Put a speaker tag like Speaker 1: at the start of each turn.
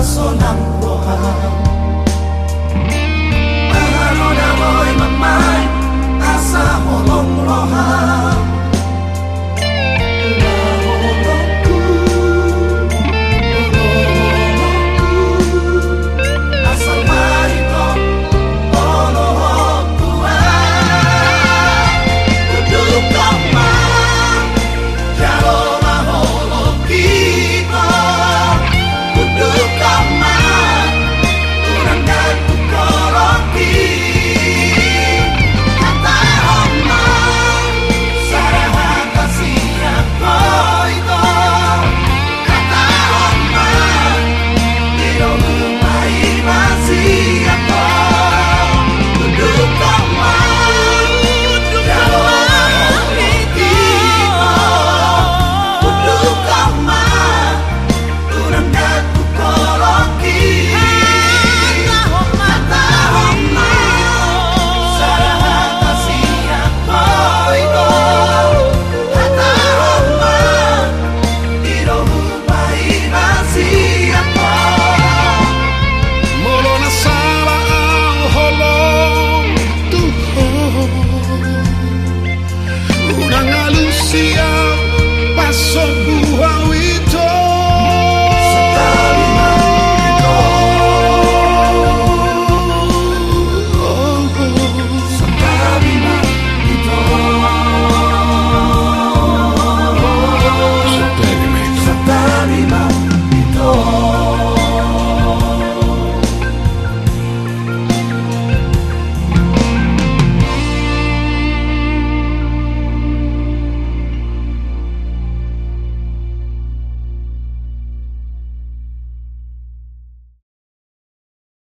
Speaker 1: sa sonang rohan 说不话